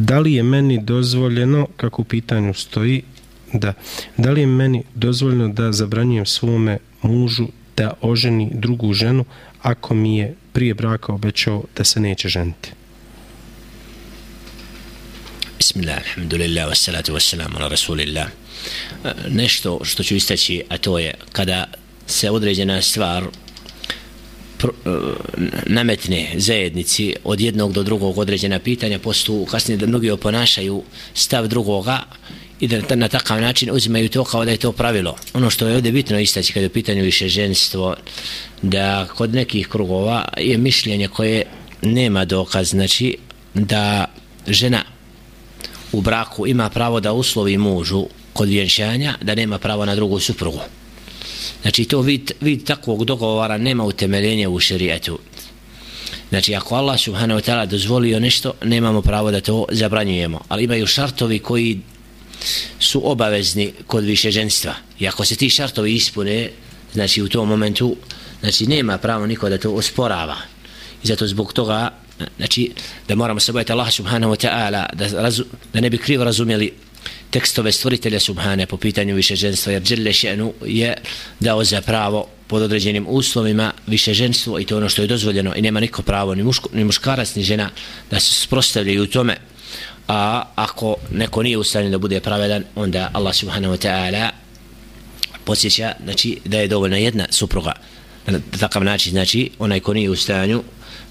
da li je meni dozvoljeno, kako u pitanju stoji, da, da li je meni dozvoljeno da zabranjujem svome mužu da oženi drugu ženu ako mi je prije braka obećao da se neće ženiti? Bismillah, alhamdulillah, wassalatu wassalamu ala rasulillah. E, nešto što ću istaći, a to je kada se određena stvar E, nametne zajednici od jednog do drugog određena pitanja, postu kasnije da mnogi oponašaju stav drugoga i da na takav način uzimaju to kao da je to pravilo. Ono što je ovdje bitno istaći kada je u pitanju više ženstvo, da kod nekih krugova je mišljenje koje nema dokaz, znači da žena u braku ima pravo da uslovi mužu kod vjenčanja da nema pravo na drugu suprugu. Znači to vid, vid takvog dogovora nema utemeljenja u šerijetu. Znači ako Allah subhanahu wa ta'ala dozvolio nešto, nemamo pravo da to zabranjujemo. Ali imaju šartovi koji su obavezni kod više ženstva. I ako se ti šartovi ispune, znači u tom momentu, znači nema pravo niko da to osporava. I zato zbog toga, znači da moramo se bojati Allah subhanahu wa ta'ala, da, razu, da ne bi krivo razumjeli tekstove stvoritelja Subhane po pitanju višeženstva, jer Đelle Šenu je dao za pravo pod određenim uslovima višeženstvo i to ono što je dozvoljeno. I nema niko pravo, ni, muško, ni muškarac, ni žena da se sprostavljaju u tome. A ako neko nije u stanju da bude pravedan onda Allah subhanahu wa ta'ala posjeća znači, da je dovoljna jedna supruga. Na takav način znači onaj ko nije u stanju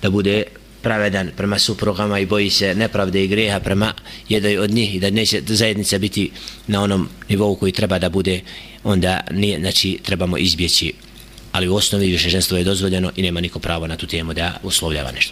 da bude pravedan prema suprugama i boji se nepravde i greha prema jednoj od njih i da neće zajednica biti na onom nivou koji treba da bude onda nije, znači trebamo izbjeći. Ali u osnovi više ženstvo je dozvoljeno i nema niko pravo na tu temu da uslovljava nešto.